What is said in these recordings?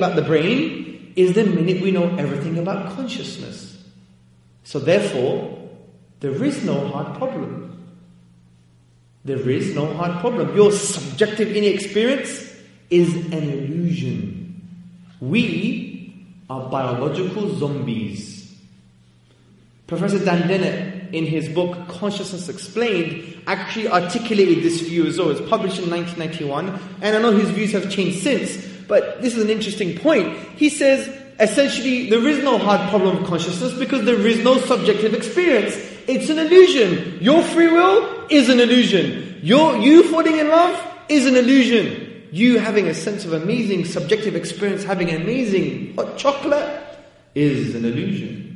about the brain is the minute we know everything about consciousness. So therefore, there is no hard problem. There is no hard problem. Your subjective inner experience is an illusion. We are biological zombies. Professor Dan Dennett, in his book Consciousness Explained, actually articulated this view as well. It was published in 1991, and I know his views have changed since, but this is an interesting point. He says, essentially, there is no hard problem of consciousness because there is no subjective experience. It's an illusion. Your free will is an illusion. Your, you falling in love is an illusion. You having a sense of amazing subjective experience, having amazing hot chocolate, is an illusion.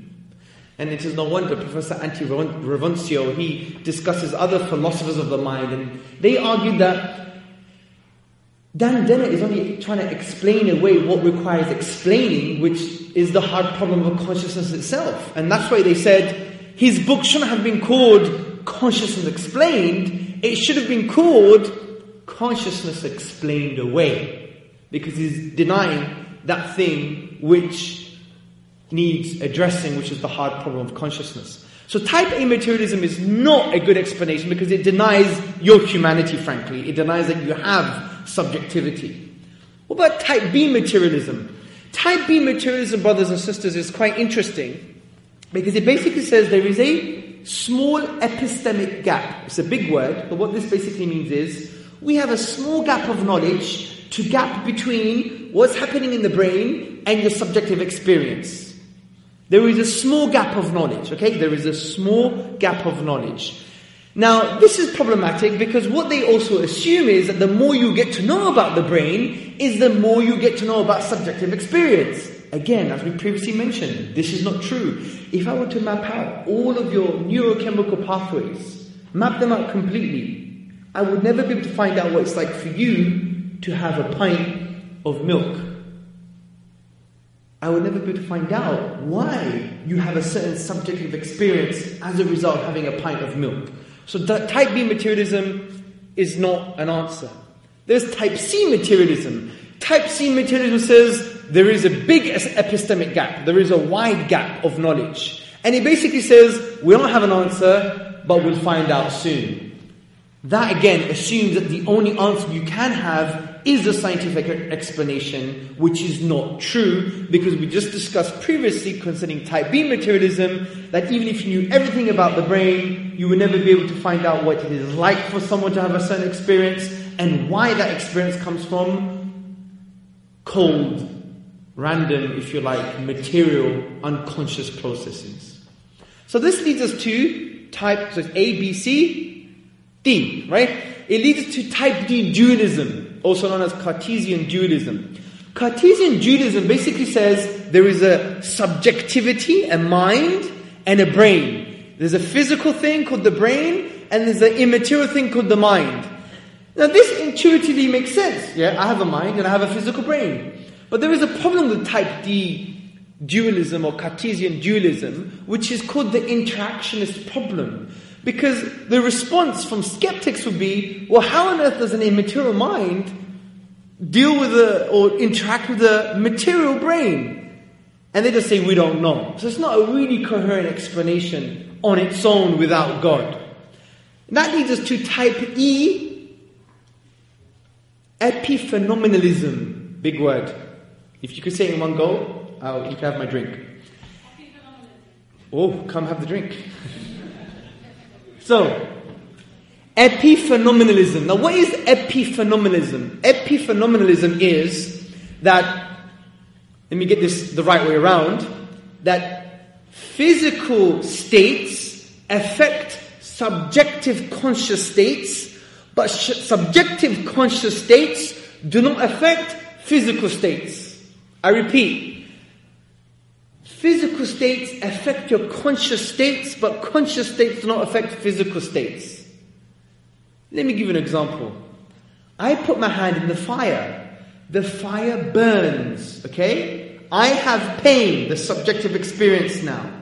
And it is no wonder Professor Antti Revonsuo, he discusses other philosophers of the mind, and they argue that Dan Dennett is only trying to explain away what requires explaining, which is the hard problem of consciousness itself. And that's why they said his book shouldn't have been called Consciousness Explained, it should have been called Consciousness Explained Away. Because he's denying that thing which needs addressing, which is the hard problem of consciousness. So type A materialism is not a good explanation because it denies your humanity, frankly. It denies that you have subjectivity. What about type B materialism? Type B materialism, brothers and sisters, is quite interesting because it basically says there is a small epistemic gap. It's a big word, but what this basically means is we have a small gap of knowledge to gap between what's happening in the brain and your subjective experience. There is a small gap of knowledge, okay? There is a small gap of knowledge. Now, this is problematic because what they also assume is that the more you get to know about the brain, is the more you get to know about subjective experience. Again, as we previously mentioned, this is not true. If I were to map out all of your neurochemical pathways, map them out completely, I would never be able to find out what it's like for you to have a pint of milk. I would never be able to find out why you have a certain subjective experience as a result of having a pint of milk. So type B materialism is not an answer. There's type C materialism. Type C materialism says there is a big epistemic gap, there is a wide gap of knowledge. And it basically says we don't have an answer, but we'll find out soon. That again assumes that the only answer you can have is a scientific explanation, which is not true, because we just discussed previously concerning type B materialism that even if you knew everything about the brain, you would never be able to find out what it is like for someone to have a certain experience and why that experience comes from cold, random, if you like, material, unconscious processes. So this leads us to type, so A, B, C, D, right? It leads us to type D dualism also known as Cartesian dualism. Cartesian dualism basically says there is a subjectivity, a mind, and a brain. There's a physical thing called the brain, and there's an immaterial thing called the mind. Now, this intuitively makes sense. Yeah, I have a mind and I have a physical brain. But there is a problem with type D dualism or Cartesian dualism, which is called the interactionist problem. Because the response from skeptics would be, well, how on earth does an immaterial mind deal with a, or interact with a material brain? And they just say, we don't know. So it's not a really coherent explanation on its own without God. And that leads us to type E, epiphenomenalism. Big word. If you could say it in one go, I'll, you can have my drink. Oh, come have the drink. So, epiphenomenalism. Now, what is epiphenomenalism? Epiphenomenalism is that, let me get this the right way around, that physical states affect subjective conscious states, but subjective conscious states do not affect physical states. I repeat, Physical states affect your conscious states, but conscious states do not affect physical states. Let me give you an example. I put my hand in the fire. The fire burns, okay? I have pain, the subjective experience now.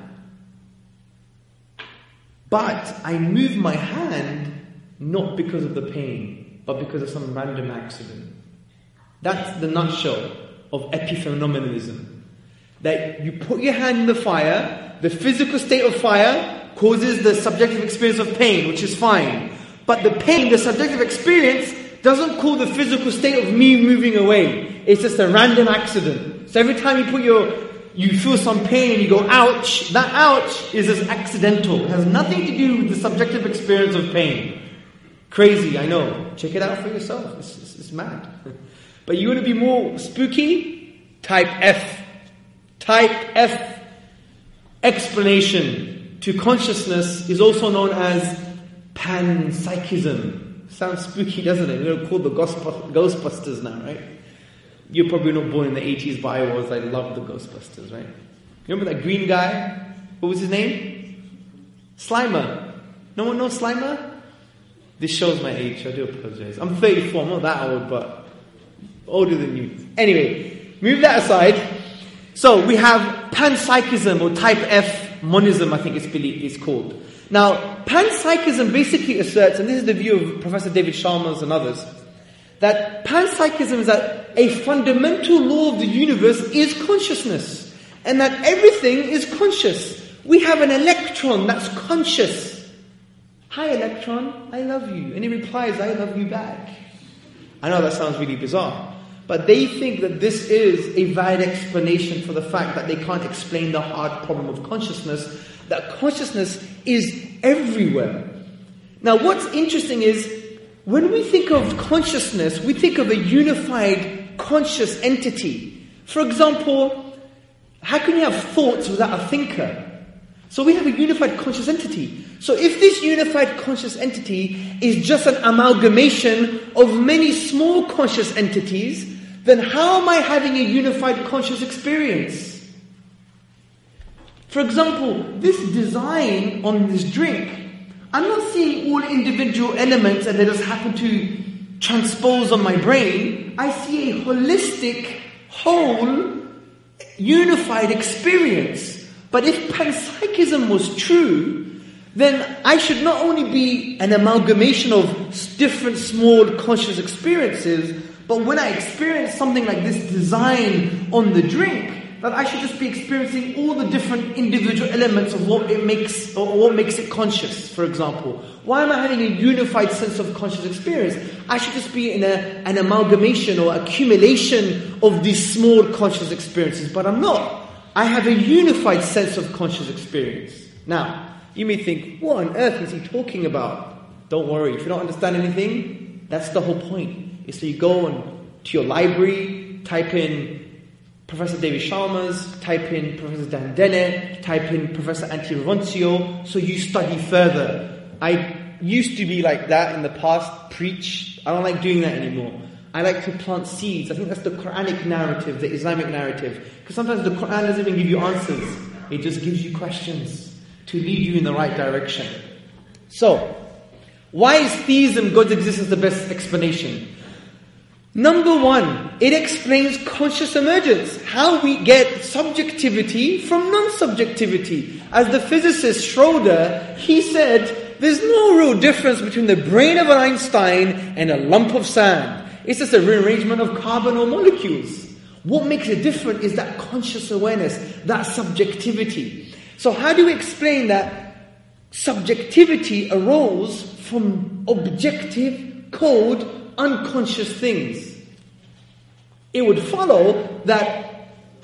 But I move my hand not because of the pain, but because of some random accident. That's the nutshell of epiphenomenalism. That you put your hand in the fire, the physical state of fire causes the subjective experience of pain, which is fine. But the pain, the subjective experience, doesn't cause the physical state of me moving away. It's just a random accident. So every time you put your, you feel some pain and you go ouch, that ouch is just accidental. It has nothing to do with the subjective experience of pain. Crazy, I know. Check it out for yourself. It's, it's, it's mad. But you want to be more spooky? Type F. Type F. Explanation to consciousness is also known as panpsychism. Sounds spooky, doesn't it? We're called the Ghostbusters now, right? You're probably not born in the 80s, but I was. I loved the Ghostbusters, right? Remember that green guy? What was his name? Slimer. No one knows Slimer? This shows my age, I do apologize. I'm 34, I'm not that old, but older than you. Anyway, move that aside. So we have panpsychism or type F monism, I think it's, it's called. Now, panpsychism basically asserts, and this is the view of Professor David Chalmers and others, that panpsychism is that a fundamental law of the universe is consciousness, and that everything is conscious. We have an electron that's conscious. Hi, electron, I love you. And he replies, I love you back. I know that sounds really bizarre, but they think that this is a valid explanation for the fact that they can't explain the hard problem of consciousness, that consciousness is everywhere. Now, what's interesting is when we think of consciousness, we think of a unified conscious entity. For example, how can you have thoughts without a thinker? So we have a unified conscious entity. So if this unified conscious entity is just an amalgamation of many small conscious entities, then how am I having a unified conscious experience? For example, this design on this drink, I'm not seeing all individual elements and they just happen to transpose on my brain. I see a holistic, whole, unified experience. But if panpsychism was true, then I should not only be an amalgamation of different small conscious experiences, but when I experience something like this design on the drink, that I should just be experiencing all the different individual elements of what it makes or what makes it conscious, for example. Why am I having a unified sense of conscious experience? I should just be in a, an amalgamation or accumulation of these small conscious experiences, but I'm not. I have a unified sense of conscious experience. Now, you may think, what on earth is he talking about? Don't worry, if you don't understand anything, that's the whole point. Is so you go on to your library, type in Professor David Chalmers, type in Professor Dan Dennett, type in Professor Antti Revonsuo, so you study further. I used to be like that in the past, preach. I don't like doing that anymore. I like to plant seeds. I think that's the Quranic narrative, the Islamic narrative. Because sometimes the Quran doesn't even give you answers, it just gives you questions to lead you in the right direction. So, why is theism, God's existence, the best explanation? Number one, it explains conscious emergence, how we get subjectivity from non subjectivity. As the physicist Schroeder, he said, there's no real difference between the brain of an Einstein and a lump of sand. It's just a rearrangement of carbon or molecules. What makes it different is that conscious awareness, that subjectivity. So, how do we explain that subjectivity arose from objective, cold, unconscious things? It would follow that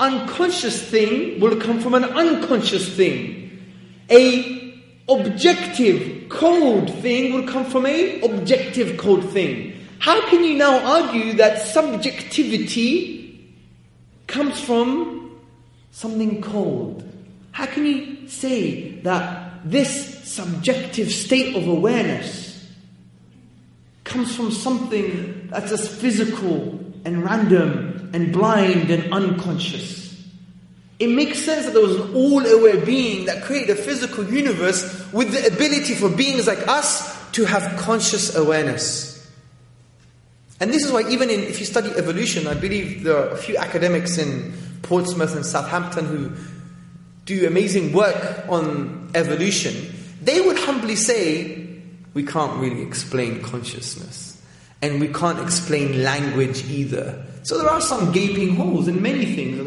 unconscious thing will come from an unconscious thing. A objective, cold thing will come from a objective, cold thing. How can you now argue that subjectivity comes from something cold? How can you say that this subjective state of awareness comes from something that's just physical and random and blind and unconscious? It makes sense that there was an all aware being that created a physical universe with the ability for beings like us to have conscious awareness. And this is why, even in, if you study evolution, I believe there are a few academics in Portsmouth and Southampton who do amazing work on evolution. They would humbly say, we can't really explain consciousness. and we can't explain language either. So there are some gaping holes in many things,